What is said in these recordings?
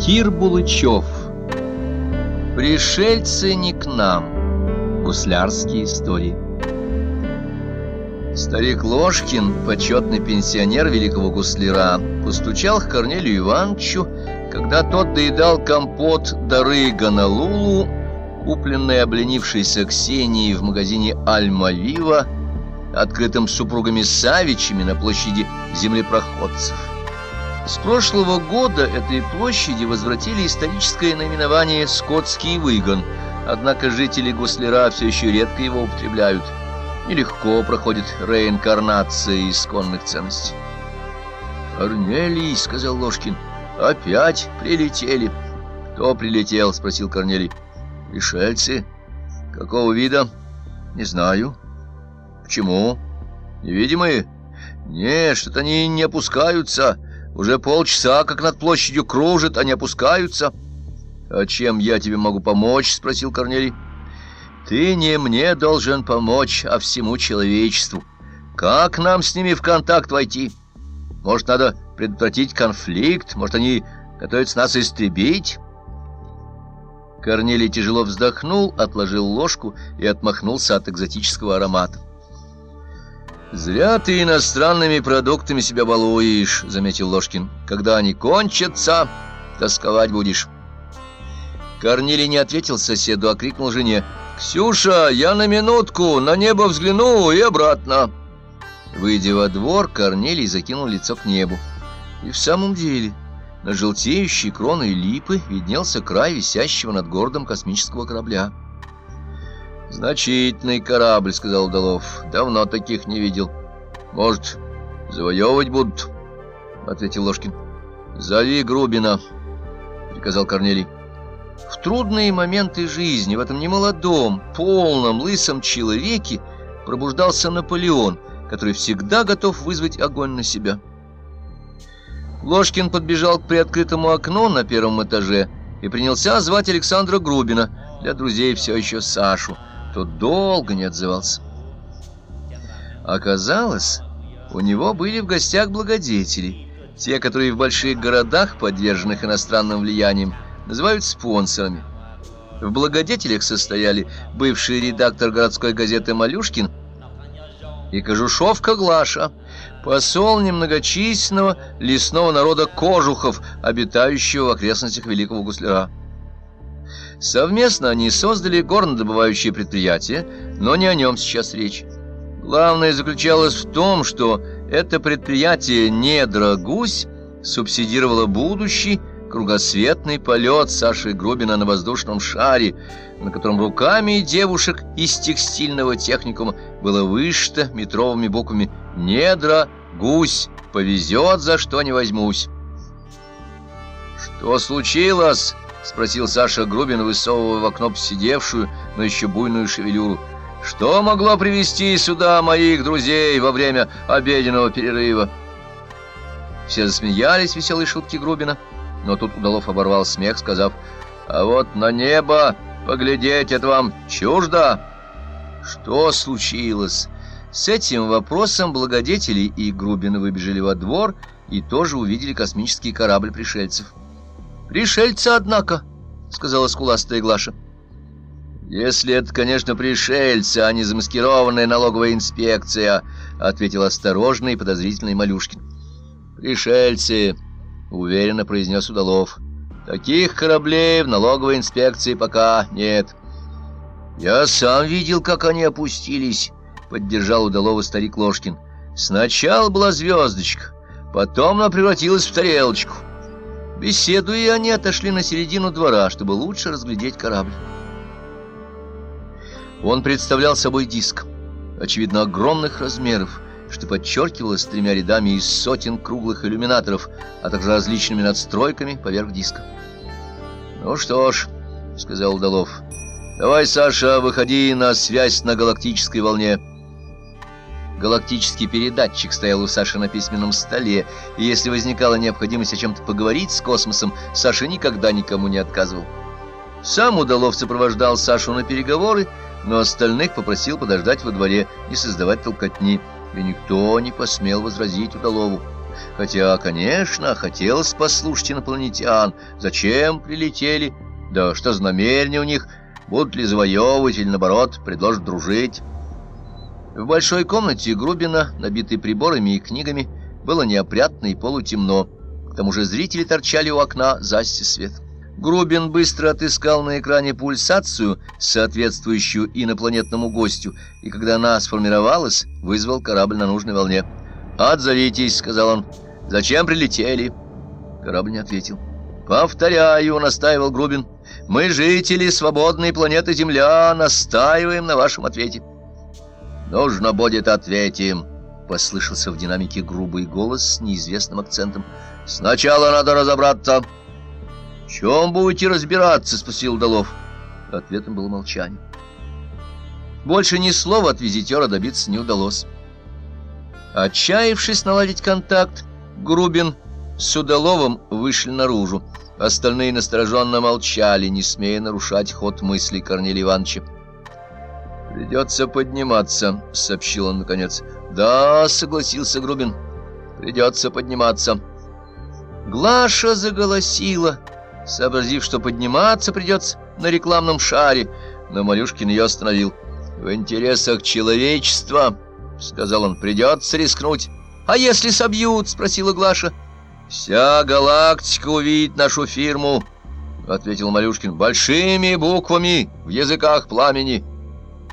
Кир Булычев. Пришельцы не к нам. Гуслярские истории. Старик Ложкин, почетный пенсионер великого гусляра, постучал к Корнелию Ивановичу, когда тот доедал компот дары Гонолулу, купленный обленившейся Ксении в магазине «Альма-Вива», открытым супругами Савичами на площади землепроходцев. С прошлого года этой площади возвратили историческое наименование «Скотский выгон», однако жители Гусляра все еще редко его употребляют. Нелегко проходит реинкарнация исконных ценностей. «Корнелий», — сказал Ложкин, — «опять прилетели». «Кто прилетел?» — спросил Корнелий. «Пришельцы. Какого вида?» «Не знаю». «Почему? Невидимые?» «Нет, что-то они не опускаются». Уже полчаса, как над площадью кружат, они опускаются. — А чем я тебе могу помочь? — спросил Корнелий. — Ты не мне должен помочь, а всему человечеству. Как нам с ними в контакт войти? Может, надо предотвратить конфликт? Может, они готовятся нас истребить? Корнелий тяжело вздохнул, отложил ложку и отмахнулся от экзотического аромата. «Зря ты иностранными продуктами себя балуешь», — заметил Ложкин. «Когда они кончатся, тосковать будешь». Корнилий не ответил соседу, а крикнул жене. «Ксюша, я на минутку, на небо взгляну и обратно». Выйдя во двор, Корнелий закинул лицо к небу. И в самом деле, на желтеющей кроной липы виднелся край висящего над городом космического корабля. «Значительный корабль», — сказал Удалов. «Давно таких не видел. Может, завоевывать будут?» — ответил Ложкин. «Зови Грубина», — приказал Корнелий. В трудные моменты жизни в этом немолодом, полном, лысом человеке пробуждался Наполеон, который всегда готов вызвать огонь на себя. Ложкин подбежал к приоткрытому окну на первом этаже и принялся звать Александра Грубина, для друзей все еще Сашу тот долго не отзывался. Оказалось, у него были в гостях благодетели, те, которые в больших городах, подверженных иностранным влияниям, называют спонсорами. В благодетелях состояли бывший редактор городской газеты «Малюшкин» и Кожушовка Глаша, посол немногочисленного лесного народа кожухов, обитающего в окрестностях Великого Гусляра. Совместно они создали горнодобывающее предприятие, но не о нем сейчас речь. Главное заключалось в том, что это предприятие «Недра Гусь» субсидировало будущий кругосветный полет Саши Грубина на воздушном шаре, на котором руками девушек из текстильного техникума было вышито метровыми буквами «Недра Гусь, повезет, за что не возьмусь». «Что случилось?» — спросил Саша Грубин, высовывая в окно сидевшую, но еще буйную шевелюру. «Что могло привести сюда моих друзей во время обеденного перерыва?» Все засмеялись веселой шутки Грубина, но тут Удалов оборвал смех, сказав, «А вот на небо поглядеть это вам чуждо!» Что случилось? С этим вопросом благодетели и Грубина выбежали во двор и тоже увидели космический корабль пришельцев. «Пришельцы, однако», — сказала скуластая Глаша. «Если это, конечно, пришельцы, а не замаскированная налоговая инспекция», — ответил осторожный и подозрительный Малюшкин. «Пришельцы», — уверенно произнес Удалов. «Таких кораблей в налоговой инспекции пока нет». «Я сам видел, как они опустились», — поддержал Удалова старик Ложкин. «Сначала была звездочка, потом она превратилась в тарелочку». Беседуя, они отошли на середину двора, чтобы лучше разглядеть корабль. Он представлял собой диск, очевидно, огромных размеров, что подчеркивалось тремя рядами из сотен круглых иллюминаторов, а также различными надстройками поверх диска. «Ну что ж», — сказал Удалов, — «давай, Саша, выходи на связь на галактической волне». Галактический передатчик стоял у Саши на письменном столе, и если возникала необходимость о чем-то поговорить с космосом, Саша никогда никому не отказывал. Сам Удалов сопровождал Сашу на переговоры, но остальных попросил подождать во дворе и создавать толкотни, и никто не посмел возразить Удалову. Хотя, конечно, хотелось послушать инопланетян. Зачем прилетели? Да что за намерения у них? Будут ли завоевывать или, наоборот, предложат дружить? В большой комнате Грубина, набитой приборами и книгами, было неопрятно и полутемно. К тому же зрители торчали у окна, засти свет. Грубин быстро отыскал на экране пульсацию, соответствующую инопланетному гостю, и когда она сформировалась, вызвал корабль на нужной волне. «Отзовитесь», — сказал он. «Зачем прилетели?» Корабль не ответил. «Повторяю», — настаивал Грубин. «Мы, жители свободной планеты Земля, настаиваем на вашем ответе». «Нужно будет ответим», — послышался в динамике грубый голос с неизвестным акцентом. «Сначала надо разобраться». «В чем будете разбираться?» — спросил Удалов. Ответом было молчание. Больше ни слова от визитера добиться не удалось. Отчаявшись наладить контакт, Грубин с Удаловым вышли наружу. Остальные настороженно молчали, не смея нарушать ход мыслей Корнелия Ивановича. «Придется подниматься», — сообщил он наконец. «Да», — согласился Грубин, — «придется подниматься». Глаша заголосила, сообразив, что подниматься придется на рекламном шаре, но Малюшкин ее остановил. «В интересах человечества», — сказал он, — «придется рискнуть». «А если собьют?» — спросила Глаша. «Вся галактика увидит нашу фирму», — ответил Малюшкин, — «большими буквами в языках пламени».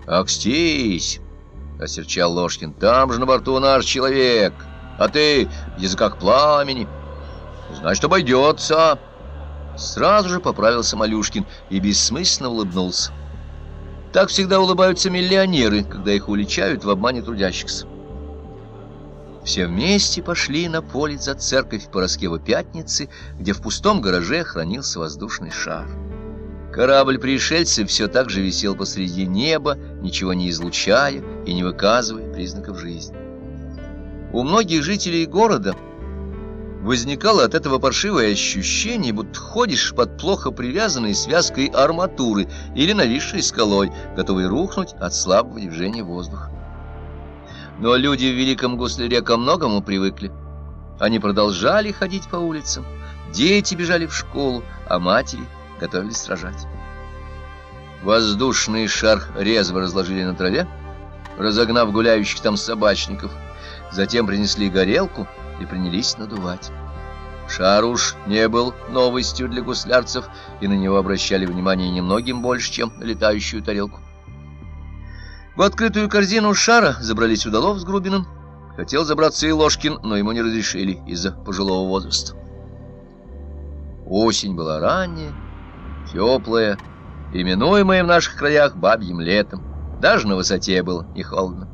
«Акстись!» — осерчал Ложкин. «Там же на борту наш человек, а ты в языках пламени. Значит, обойдется». Сразу же поправился Малюшкин и бессмысленно улыбнулся. Так всегда улыбаются миллионеры, когда их уличают в обмане трудящихся. Все вместе пошли на поле за церковь Пороскева Пятницы, где в пустом гараже хранился воздушный шар. Корабль пришельцев все так же висел посреди неба, ничего не излучая и не выказывая признаков жизни. У многих жителей города возникало от этого паршивое ощущение, будто ходишь под плохо привязанной связкой арматуры или нависшей скалой, готовой рухнуть от слабого движения воздуха. Но люди в Великом Гусляре ко многому привыкли. Они продолжали ходить по улицам, дети бежали в школу, а матери — готовились сражать. Воздушный шар резво разложили на траве, разогнав гуляющих там собачников. Затем принесли горелку и принялись надувать. Шар уж не был новостью для гуслярцев, и на него обращали внимание немногим больше, чем летающую тарелку. В открытую корзину шара забрались Удалов с Грубиным. Хотел забраться и Ложкин, но ему не разрешили из-за пожилого возраста. Осень была ранняя, теплое, именуемое в наших краях бабьим летом. Даже на высоте было не холодно.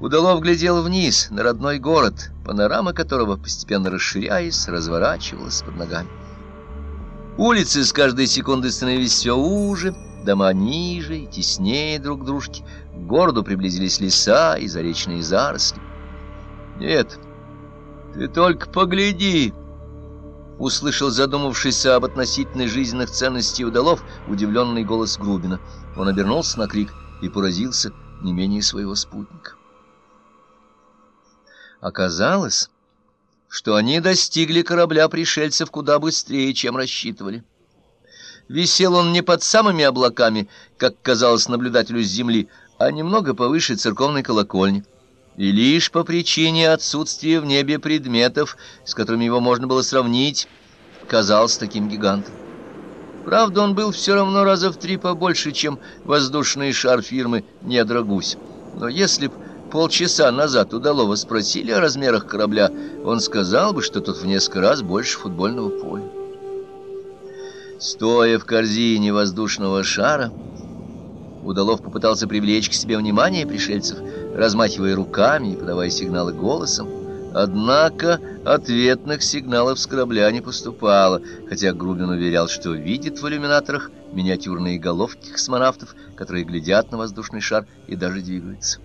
Удалов глядел вниз, на родной город, панорама которого, постепенно расширяясь, разворачивалась под ногами. Улицы с каждой секундой становились все уже, дома ниже и теснее друг к дружке. К городу приблизились леса и заречные заросли. «Нет, ты только погляди!» Услышал задумавшийся об относительной жизненных ценностей удалов удивленный голос Грубина. Он обернулся на крик и поразился не менее своего спутника. Оказалось, что они достигли корабля пришельцев куда быстрее, чем рассчитывали. Висел он не под самыми облаками, как казалось наблюдателю с земли, а немного повыше церковной колокольни. И лишь по причине отсутствия в небе предметов, с которыми его можно было сравнить, казался таким гигантом. Правда, он был все равно раза в три побольше, чем воздушный шар фирмы «Недра Гусь». Но если б полчаса назад Удалова спросили о размерах корабля, он сказал бы, что тут в несколько раз больше футбольного поля. Стоя в корзине воздушного шара, Удалов попытался привлечь к себе внимание пришельцев, размахивая руками и подавая сигналы голосом. Однако ответных сигналов с корабля не поступало, хотя Грубин уверял, что видит в иллюминаторах миниатюрные головки космонавтов, которые глядят на воздушный шар и даже двигаются.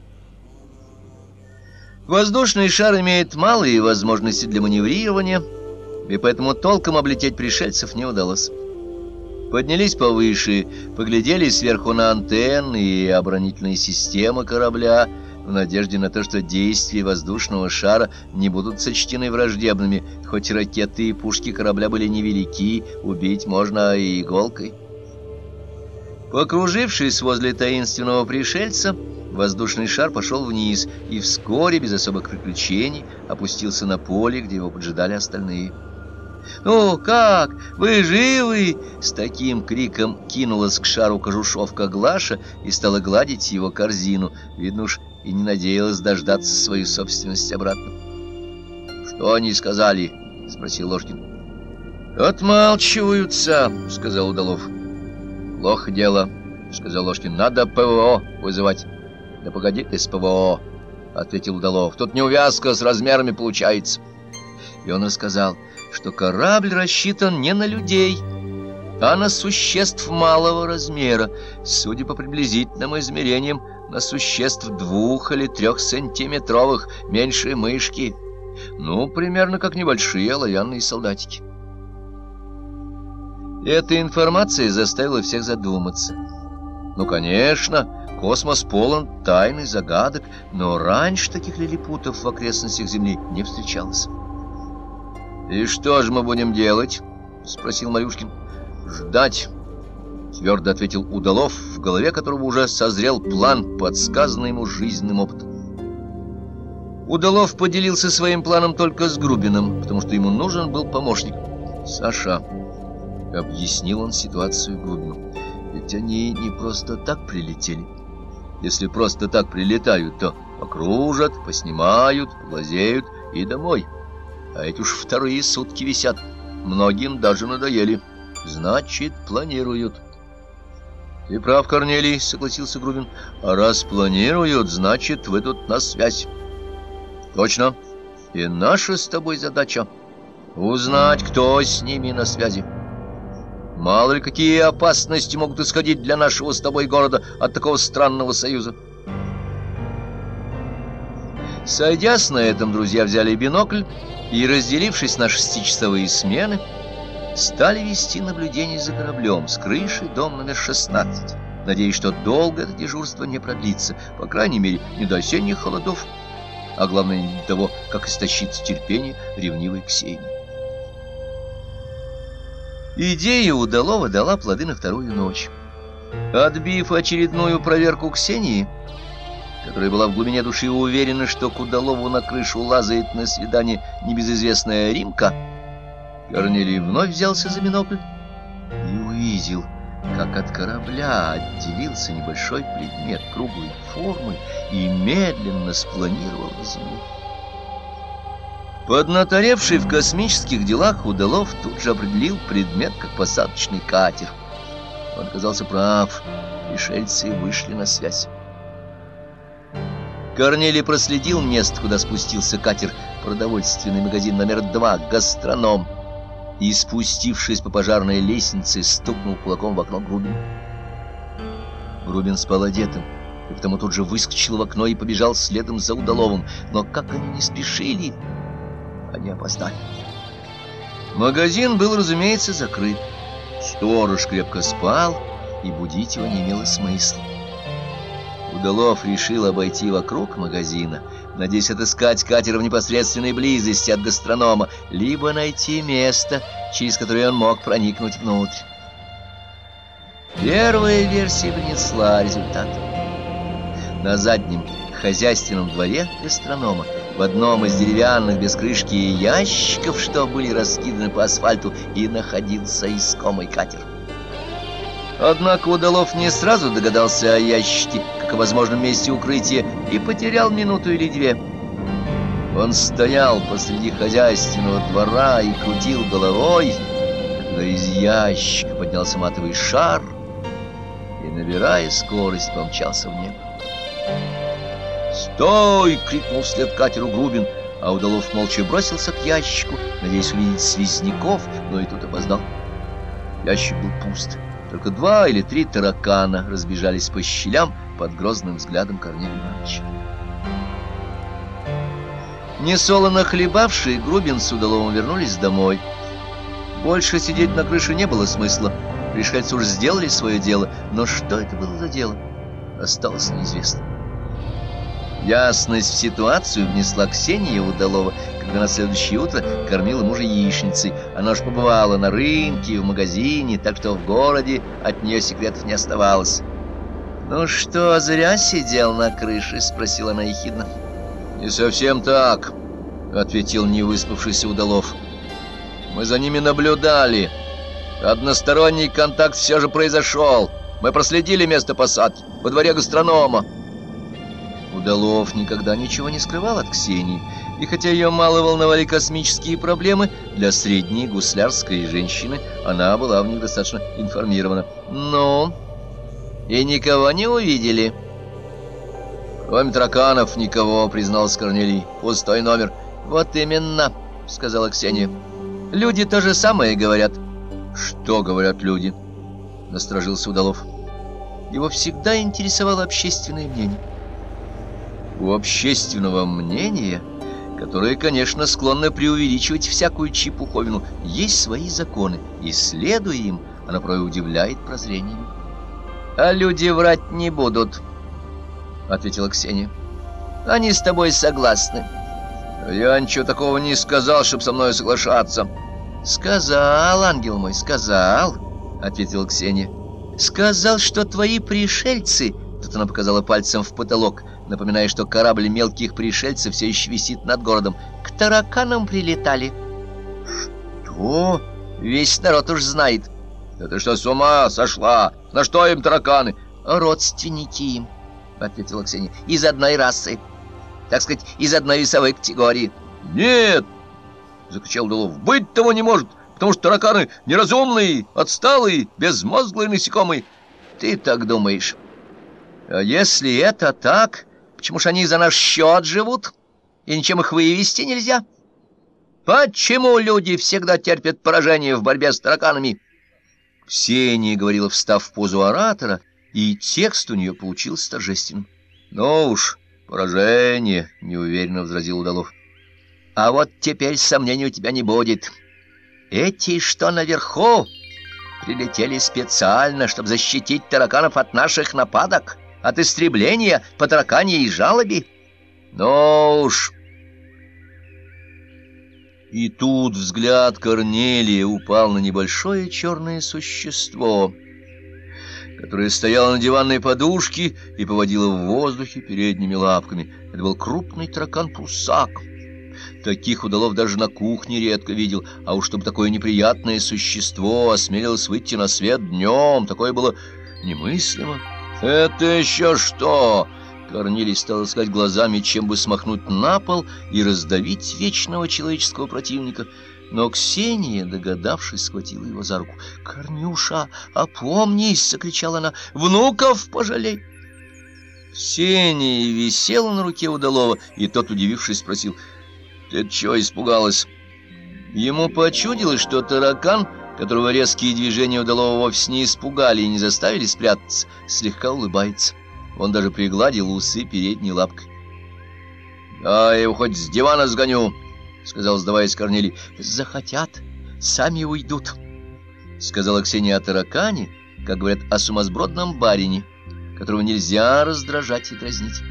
Воздушный шар имеет малые возможности для маневрирования, и поэтому толком облететь пришельцев не удалось. Поднялись повыше, поглядели сверху на антенны и оборонительные системы корабля, в надежде на то, что действия воздушного шара не будут сочтены враждебными, хоть ракеты и пушки корабля были невелики, убить можно и иголкой. Покружившись возле таинственного пришельца, воздушный шар пошел вниз и вскоре, без особых приключений, опустился на поле, где его поджидали остальные. «Ну как? Вы живы?» С таким криком кинулась к шару кожушовка Глаша и стала гладить его корзину. Видно уж, и не надеялась дождаться свою собственность обратно. «Что они сказали?» — спросил Ложкин. «Отмалчиваются», — сказал Удалов. «Плохо дело», — сказал Ложкин. «Надо ПВО вызывать». «Да погоди ты с ПВО», — ответил Удалов. «Тут неувязка с размерами получается». И он рассказал, что корабль рассчитан не на людей, а на существ малого размера, судя по приблизительным измерениям, на существ двух или трех сантиметровых, меньше мышки. Ну, примерно как небольшие оловянные солдатики. Эта информация заставила всех задуматься. Ну, конечно, космос полон тайн и загадок, но раньше таких лилипутов в окрестностях Земли не встречалось. «И что же мы будем делать?» — спросил Марюшкин. «Ждать». — твердо ответил Удалов, в голове которого уже созрел план, подсказанный ему жизненным опытом. Удалов поделился своим планом только с Грубиным, потому что ему нужен был помощник. «Саша», — объяснил он ситуацию Грубину, — «ведь они не просто так прилетели. Если просто так прилетают, то окружат, поснимают, глазеют и домой. А эти уж вторые сутки висят, многим даже надоели. Значит, планируют». «Ты прав, Корнелий», — согласился Грубин. «А раз планируют, значит, выйдут на связь». «Точно. И наша с тобой задача — узнать, кто с ними на связи. Мало ли какие опасности могут исходить для нашего с тобой города от такого странного союза». Сойдясь на этом, друзья взяли бинокль и, разделившись на шестичасовые смены, стали вести наблюдение за кораблем с крыши дом номер 16, надеясь, что долго это дежурство не продлится, по крайней мере, не до осенних холодов, а главное, не до того, как истощится терпение ревнивой Ксении. Идея Удалова дала плоды на вторую ночь. Отбив очередную проверку Ксении, которая была в глубине души уверена, что к Удалову на крышу лазает на свидание небезызвестная Римка, Корнелий вновь взялся за бинокль и увидел, как от корабля отделился небольшой предмет круглой формы и медленно спланировал на землю. Поднаторевший в космических делах Удалов тут же определил предмет как посадочный катер. Он оказался прав, пришельцы вышли на связь. Корнелий проследил место, куда спустился катер, продовольственный магазин номер два «Гастроном», и, спустившись по пожарной лестнице, стукнул кулаком в окно Грубин. Грубин спал одетым, и потому тут же выскочил в окно и побежал следом за Удаловым. Но как они не спешили, они опоздали. Магазин был, разумеется, закрыт. Сторож крепко спал, и будить его не имело смысла. Удалов решил обойти вокруг магазина, надеясь отыскать катер в непосредственной близости от гастронома, либо найти место, через которое он мог проникнуть внутрь. Первая версия принесла результат. На заднем хозяйственном дворе гастронома в одном из деревянных без крышки ящиков, что были раскиданы по асфальту, и находился искомый катер. Однако Удалов не сразу догадался о ящике, о возможном месте укрытия, и потерял минуту или две. Он стоял посреди хозяйственного двора и крутил головой, когда из ящика поднялся матовый шар и, набирая скорость, помчался в небо. «Стой!» — крикнул вслед катеру Грубин, а Удалов молча бросился к ящику, надеясь увидеть связняков, но и тут опоздал. Ящик был пуст. Только два или три таракана разбежались по щелям под грозным взглядом Корнелия Ивановича. Несолоно хлебавшие, Грубин с Удаловым вернулись домой. Больше сидеть на крыше не было смысла. Пришельцы уж сделали свое дело, но что это было за дело, осталось неизвестно. Ясность в ситуацию внесла Ксения Удалова, когда на следующее утро кормила мужа яичницей. Она уж побывала на рынке, в магазине, так что в городе от нее секретов не оставалось. «Ну что, зря сидел на крыше?» — спросила она ехидно. «Не совсем так», — ответил невыспавшийся Удалов. «Мы за ними наблюдали. Односторонний контакт все же произошел. Мы проследили место посадки во дворе гастронома». Удалов никогда ничего не скрывал от Ксении, и хотя ее мало волновали космические проблемы, для средней гуслярской женщины она была в них достаточно информирована. «Ну, и никого не увидели?» «Кроме тараканов никого», — признался Корнелий. «Пустой номер». «Вот именно», — сказала Ксения. «Люди то же самое говорят». «Что говорят люди?» — насторожился Удалов. Его всегда интересовало общественное мнение. У общественного мнения, которое, конечно, склонно преувеличивать всякую чепуховину, есть свои законы, и, следуя им, оно порой удивляет прозрениями. «А люди врать не будут», — ответила Ксения. «Они с тобой согласны». «Я ничего такого не сказал, чтобы со мной соглашаться». «Сказал, ангел мой, сказал», — ответила Ксения. «Сказал, что твои пришельцы...» Тут она показала пальцем в потолок, напоминая, что корабль мелких пришельцев все еще висит над городом. «К тараканам прилетали». «Что?» «Весь народ уж знает». «Это что, с ума сошла? На что им тараканы?» «Родственники им», — ответила Ксения, — «из одной расы, так сказать, из одной весовой категории». «Нет!» — закричал Дулов. «Быть того не может, потому что тараканы неразумные, отсталые, безмозглые насекомые». «Ты так думаешь?» А если это так, почему ж они за наш счет живут, и ничем их вывести нельзя? Почему люди всегда терпят поражение в борьбе с тараканами? Ксения говорила, встав в позу оратора, и текст у нее получился торжественным. «Ну уж, поражение», — неуверенно возразил Удалов. «А вот теперь сомнений у тебя не будет. Эти, что наверху, прилетели специально, чтобы защитить тараканов от наших нападок» от истребления по тараканьей жалобе? Ну уж... И тут взгляд Корнелия упал на небольшое черное существо, которое стояло на диванной подушке и поводило в воздухе передними лапками. Это был крупный таракан-прусак. Таких удалов даже на кухне редко видел, а уж чтобы такое неприятное существо осмелилось выйти на свет днем, такое было немыслимо. «Это еще что?» Корнилий стал искать глазами, чем бы смахнуть на пол и раздавить вечного человеческого противника. Но Ксения, догадавшись, схватила его за руку. «Корнюша, опомнись!» — закричала она. «Внуков пожалей!» Ксения висела на руке удалого, и тот, удивившись, спросил. «Ты чего испугалась?» Ему почудилось, что таракан которого резкие движения удалого вовсе не испугали и не заставили спрятаться, слегка улыбается. Он даже пригладил усы передней лапкой. — А я его хоть с дивана сгоню, — сказал, сдаваясь Корнелий. — Захотят, сами уйдут, — сказала Ксения о таракане, как говорят о сумасбродном барине, которого нельзя раздражать и дразнить.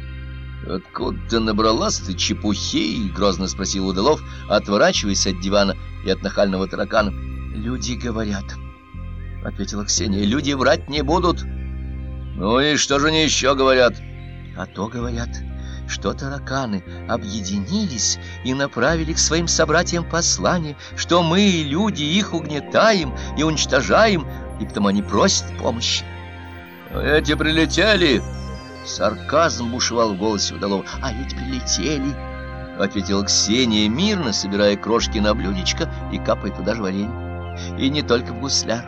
— Откуда набралась ты чепухи? — грозно спросил Удалов, отворачиваясь от дивана и от нахального таракана. «Люди говорят», — ответила Ксения. «Люди врать не будут». «Ну и что же они еще говорят?» «А то говорят, что тараканы объединились и направили к своим собратьям послание, что мы, люди, их угнетаем и уничтожаем, и потому они просят помощи». «А эти прилетели!» Сарказм бушевал в голосе удалого. «А ведь прилетели!» — ответила Ксения, мирно собирая крошки на блюдечко и капая туда же варенье и не только в гусляр.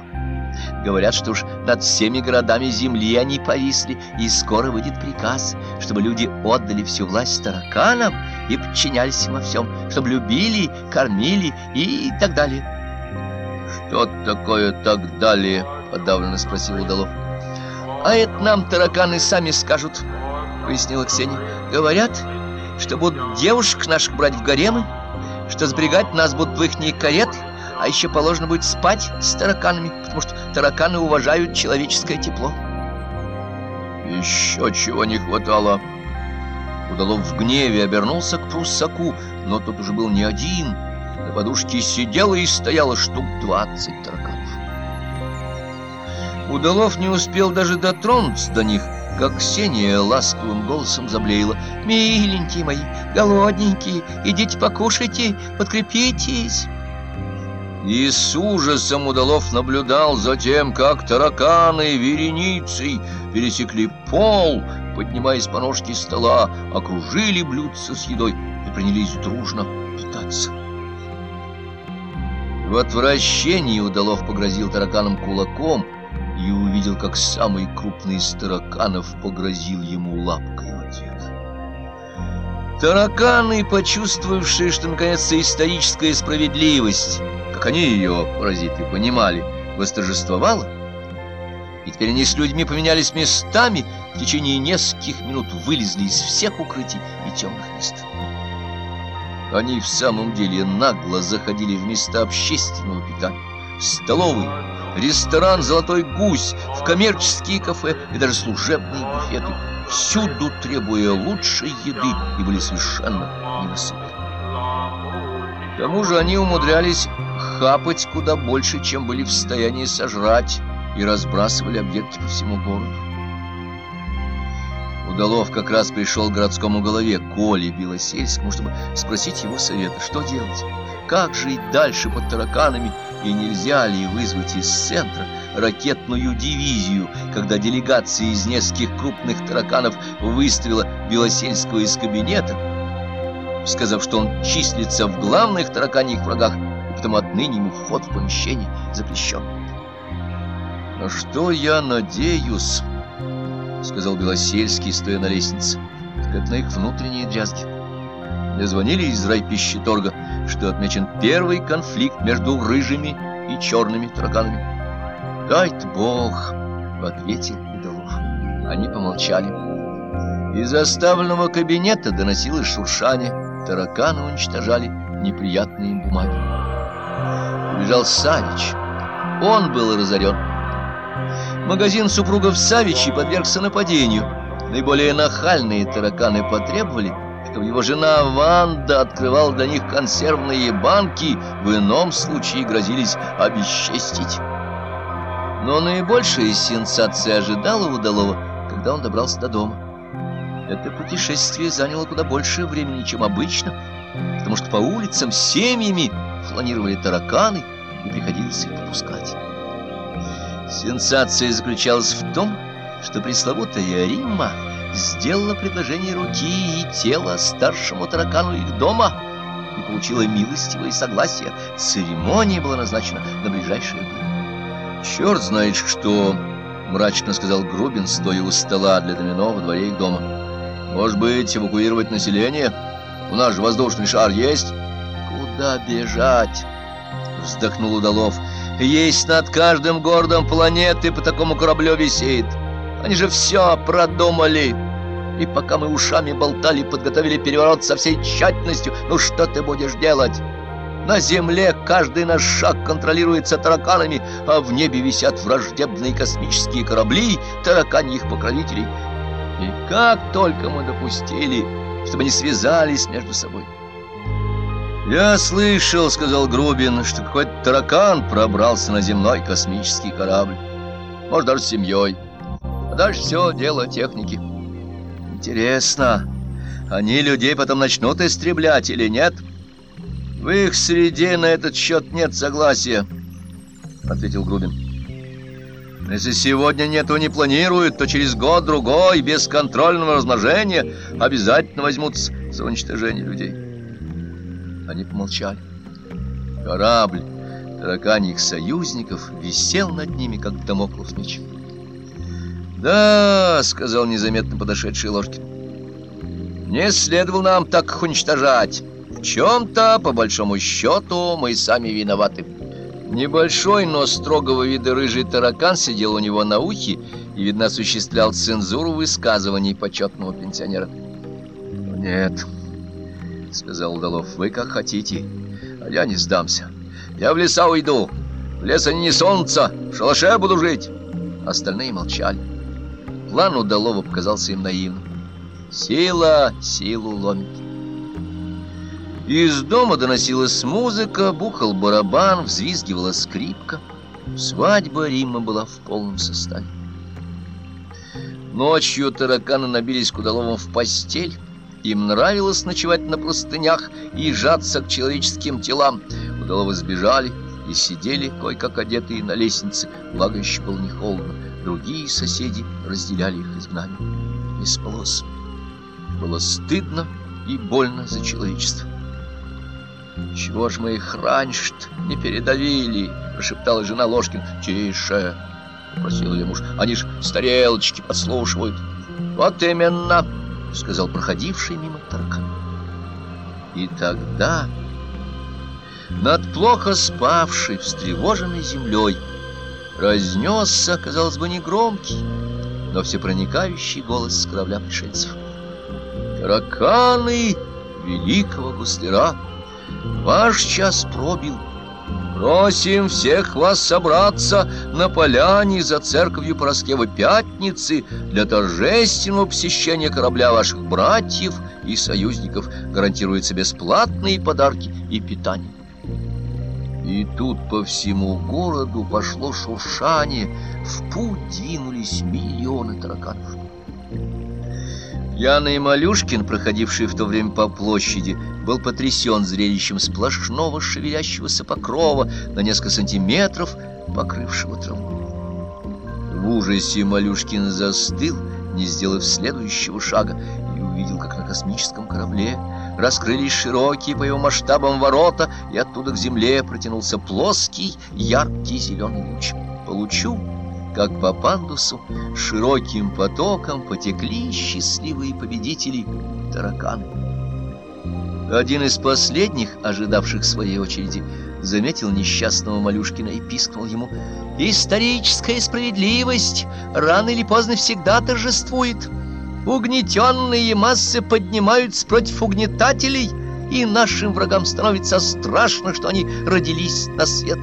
Говорят, что уж над всеми городами земли они повисли, и скоро выйдет приказ, чтобы люди отдали всю власть тараканам и подчинялись им во всем, чтобы любили, кормили и так далее. «Что такое так далее?» — подавленно спросил Удалов. «А это нам тараканы сами скажут», — пояснила Ксения. «Говорят, что будут девушек наших брать в гаремы, что сберегать нас будут в ихние кареты, а еще положено будет спать с тараканами, потому что тараканы уважают человеческое тепло. Еще чего не хватало. Удалов в гневе обернулся к пруссаку, но тот уже был не один. На подушке сидело и стояло штук двадцать тараканов. Удалов не успел даже дотронуться до них, как Ксения ласковым голосом заблеяла. «Миленькие мои, голодненькие, идите покушайте, подкрепитесь!» И с ужасом Удалов наблюдал за тем, как тараканы вереницей пересекли пол, поднимаясь по ножке стола, окружили блюдца с едой и принялись дружно питаться. В отвращении Удалов погрозил тараканам кулаком и увидел, как самый крупный из тараканов погрозил ему лапкой в ответ. Тараканы, почувствовавшие, что наконец-то историческая справедливость, как они ее, паразиты, понимали, восторжествовала, и теперь они с людьми поменялись местами, в течение нескольких минут вылезли из всех укрытий и темных мест. Они в самом деле нагло заходили в места общественного питания, в столовые, ресторан «Золотой гусь», в коммерческие кафе и даже служебные буфеты, всюду требуя лучшей еды и были совершенно ненасытны. К тому же они умудрялись хапать куда больше, чем были в состоянии сожрать, и разбрасывали объедки по всему городу. Удалов как раз пришел к городскому голове Коле Белосельскому, чтобы спросить его совета, что делать, как жить дальше под тараканами, и нельзя ли вызвать из центра ракетную дивизию, когда делегация из нескольких крупных тараканов выставила Белосельского из кабинета, сказав, что он числится в главных тараканьих врагах, потому отныне ему вход в помещение запрещен. «На что я надеюсь?» — сказал Белосельский, стоя на лестнице. «Так на их внутренние дрязги. Мне звонили из райпищеторга, что отмечен первый конфликт между рыжими и черными тараканами. «Дай-то Бог!» — ответил Идолов. Они помолчали. Из оставленного кабинета доносилось шуршание. Тараканы уничтожали неприятные бумаги. Убежал Савич. Он был разорен. Магазин супругов Савичи подвергся нападению. Наиболее нахальные тараканы потребовали, чтобы его жена Ванда открывала для них консервные банки, в ином случае грозились обесчестить. Но наибольшая сенсация ожидала Удалова, когда он добрался до дома. Это путешествие заняло куда больше времени, чем обычно, потому что по улицам семьями фланировали тараканы, и приходилось их пропускать. Сенсация заключалась в том, что пресловутая Римма сделала предложение руки и тела старшему таракану их дома и получила милостивое согласие. Церемония была назначена на ближайшее время. «Черт знает что!» — мрачно сказал Грубин, стоя у стола для домино во дворе их дома. «Может быть, эвакуировать население? У нас же воздушный шар есть?» «Куда бежать?» — вздохнул Удалов. Есть над каждым городом планеты по такому кораблю висит. Они же все продумали. И пока мы ушами болтали, подготовили переворот со всей тщательностью, ну что ты будешь делать? На земле каждый наш шаг контролируется тараканами, а в небе висят враждебные космические корабли, тараканьих покровителей. И как только мы допустили, чтобы они связались между собой. «Я слышал, — сказал Грубин, — что какой-то таракан пробрался на земной космический корабль. Может, даже с семьей. А дальше все дело техники. Интересно, они людей потом начнут истреблять или нет? В их среде на этот счет нет согласия, — ответил Грубин. Если сегодня нет и не планируют, то через год-другой, без контрольного размножения, обязательно возьмутся за уничтожение людей. Они помолчали. Корабль тараканьих союзников висел над ними, как домоклов меч. «Да», — сказал незаметно подошедший Ложкин, — «не следовало нам так их уничтожать. В чем-то, по большому счету, мы сами виноваты». Небольшой, но строгого вида рыжий таракан сидел у него на ухе и, видно, осуществлял цензуру высказываний почетного пенсионера. «Нет», — сказал Удалов. — Вы как хотите, а я не сдамся. Я в леса уйду. В лес они не солнца, в шалаше буду жить. Остальные молчали. План Удалова показался им наивным. Сила силу ломит. Из дома доносилась музыка, бухал барабан, взвизгивала скрипка. Свадьба Рима была в полном составе. Ночью тараканы набились к удаловым в постель. Им нравилось ночевать на простынях и жаться к человеческим телам. Удаловы сбежали и сидели, кое-как одетые на лестнице, благо еще было не холодно. Другие соседи разделяли их изгнание. Не спалось. Было стыдно и больно за человечество. «Чего ж мы их раньше не передавили?» — прошептала жена Ложкин. «Тише!» — попросил ее муж. «Они ж с тарелочки подслушивают». «Вот именно!» — сказал проходивший мимо таракан. И тогда над плохо спавшей, встревоженной землей разнесся, казалось бы, негромкий, но всепроникающий голос с корабля пришельцев. «Тараканы великого гусляра!» Ваш час пробил. Просим всех вас собраться на поляне за церковью Пороскевы Пятницы для торжественного посещения корабля ваших братьев и союзников. Гарантируются бесплатные подарки и питание. И тут по всему городу пошло шуршание, в путь двинулись миллионы тараканов. Яна Малюшкин, проходивший в то время по площади, был потрясен зрелищем сплошного шевелящегося покрова на несколько сантиметров, покрывшего траву. В ужасе Малюшкин застыл, не сделав следующего шага, и увидел, как на космическом корабле раскрылись широкие по его масштабам ворота, и оттуда к земле протянулся плоский, яркий зеленый луч. По лучу как по пандусу, широким потоком потекли счастливые победители тараканы. Один из последних, ожидавших своей очереди, заметил несчастного Малюшкина и пискнул ему «Историческая справедливость рано или поздно всегда торжествует. Угнетенные массы поднимаются против угнетателей, и нашим врагам становится страшно, что они родились на свет».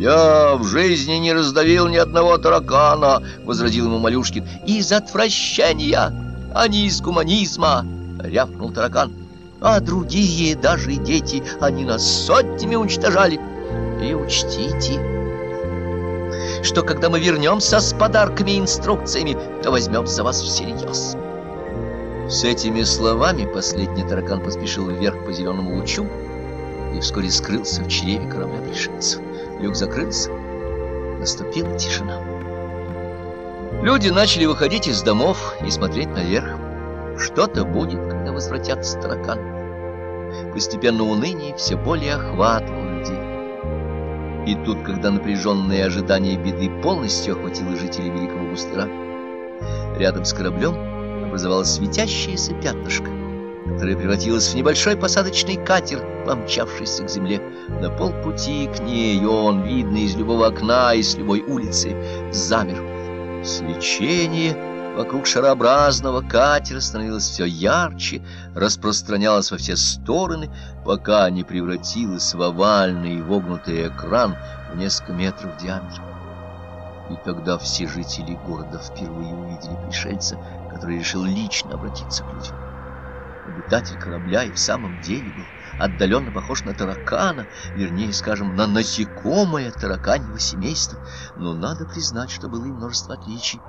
«Я в жизни не раздавил ни одного таракана», — возразил ему Малюшкин. «Из отвращения, а не из гуманизма», — рявкнул таракан. «А другие, даже дети, они нас сотнями уничтожали. И учтите, что когда мы вернемся с подарками и инструкциями, то возьмем за вас всерьез». С этими словами последний таракан поспешил вверх по зеленому лучу и вскоре скрылся в чреве корабля пришельцев. Люк закрылся. Наступила тишина. Люди начали выходить из домов и смотреть наверх. Что-то будет, когда возвратятся тараканы. Постепенно уныние все более охватывало людей. И тут, когда напряженное ожидание беды полностью охватило жителей Великого Густера, рядом с кораблем образовалось светящееся пятнышко которая превратилась в небольшой посадочный катер, помчавшийся к земле. На полпути к ней он, видный из любого окна и с любой улицы, замер. Свечение вокруг шарообразного катера становилось все ярче, распространялось во все стороны, пока не превратилось в овальный вогнутый экран в несколько метров диаметром. И тогда все жители города впервые увидели пришельца, который решил лично обратиться к людям. Обитатель корабля и в самом деле был отдаленно похож на таракана, вернее, скажем, на насекомое тараканьего семейства, но надо признать, что было и множество отличий.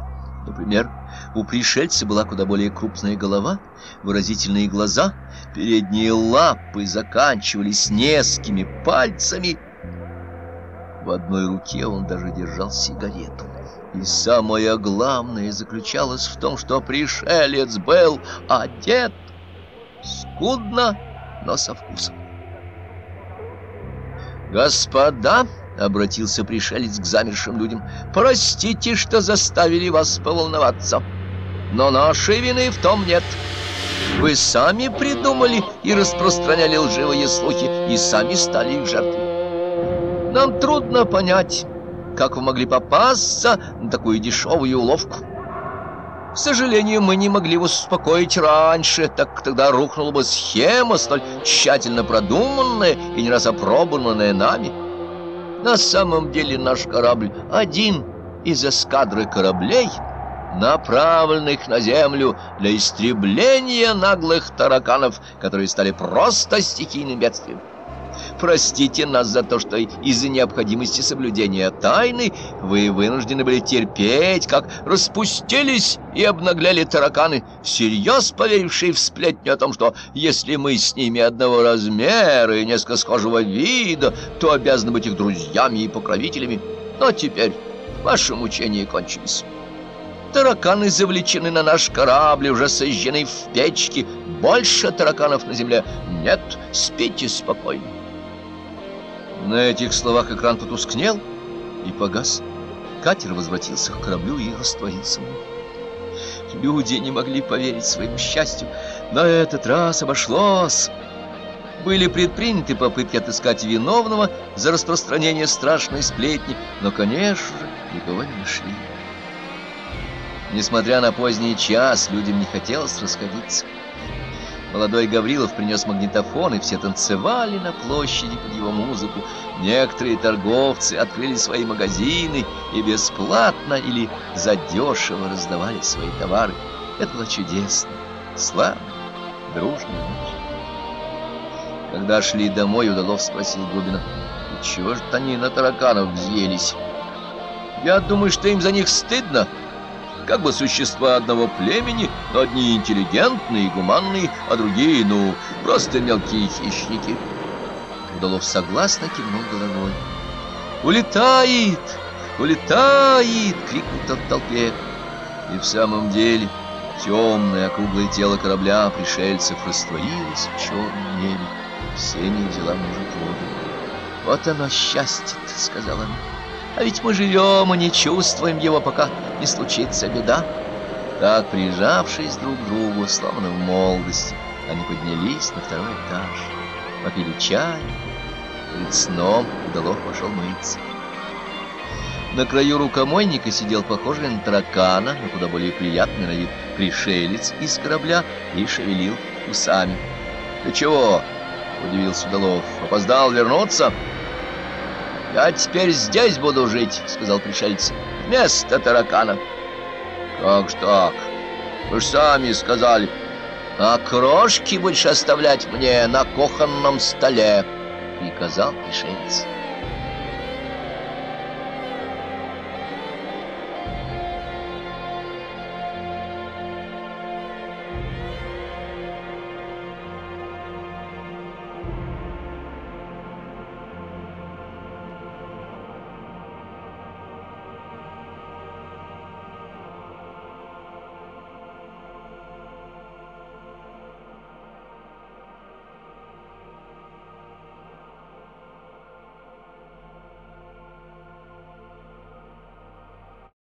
Например, у пришельца была куда более крупная голова, выразительные глаза, передние лапы заканчивались несколькими пальцами. В одной руке он даже держал сигарету. И самое главное заключалось в том, что пришелец был одет Скудно, но со вкусом. «Господа!» — обратился пришелец к замершим людям. «Простите, что заставили вас поволноваться, но нашей вины в том нет. Вы сами придумали и распространяли лживые слухи, и сами стали их жертвой. Нам трудно понять, как вы могли попасться на такую дешевую уловку». К сожалению, мы не могли успокоить раньше, так тогда рухнула бы схема, столь тщательно продуманная и не раз опробованная нами. На самом деле наш корабль один из эскадры кораблей, направленных на землю для истребления наглых тараканов, которые стали просто стихийным бедствием. Простите нас за то, что из-за необходимости соблюдения тайны вы вынуждены были терпеть, как распустились и обнагляли тараканы, всерьез поверившие в сплетню о том, что если мы с ними одного размера и несколько схожего вида, то обязаны быть их друзьями и покровителями. Но теперь ваши мучения кончились. Тараканы завлечены на наш корабль, уже сожжены в печке. Больше тараканов на земле нет, спите спокойно. На этих словах экран потускнел и погас. Катер возвратился к кораблю и растворился. Люди не могли поверить своему счастью. На этот раз обошлось. Были предприняты попытки отыскать виновного за распространение страшной сплетни, но, конечно же, никого не нашли. Несмотря на поздний час, людям не хотелось расходиться. Молодой Гаврилов принес магнитофон, и все танцевали на площади под его музыку. Некоторые торговцы открыли свои магазины и бесплатно или задешево раздавали свои товары. Это было чудесно, славно, дружная ночь. Когда шли домой, Удалов спросил Губина, «И чего же они на тараканов взъелись?» «Я думаю, что им за них стыдно», как бы существа одного племени, но одни интеллигентные и гуманные, а другие, ну, просто мелкие хищники. Удалов согласно кивнул головой. «Улетает! Улетает!» — крикнул тот толпе. И в самом деле темное округлое тело корабля пришельцев растворилось в черном небе. Всеми взяла мужик воду. «Вот оно счастье — сказала она. А ведь мы живем и не чувствуем его, пока не случится беда. Так, прижавшись друг к другу, словно в молодости, они поднялись на второй этаж, попили чай. Перед сном Удалов пошел мыться. На краю рукомойника сидел похожий на таракана, но куда более приятный на вид пришелец из корабля и шевелил усами. — Ты чего? — удивился Удалов. — Опоздал вернуться? — «Я теперь здесь буду жить», — сказал пришелец, — «вместо таракана». «Как ж так? Вы же сами сказали». «А крошки будешь оставлять мне на кухонном столе», — приказал пришелец.